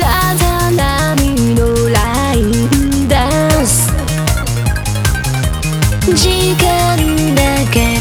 さざ波のラインダンス。時間だけ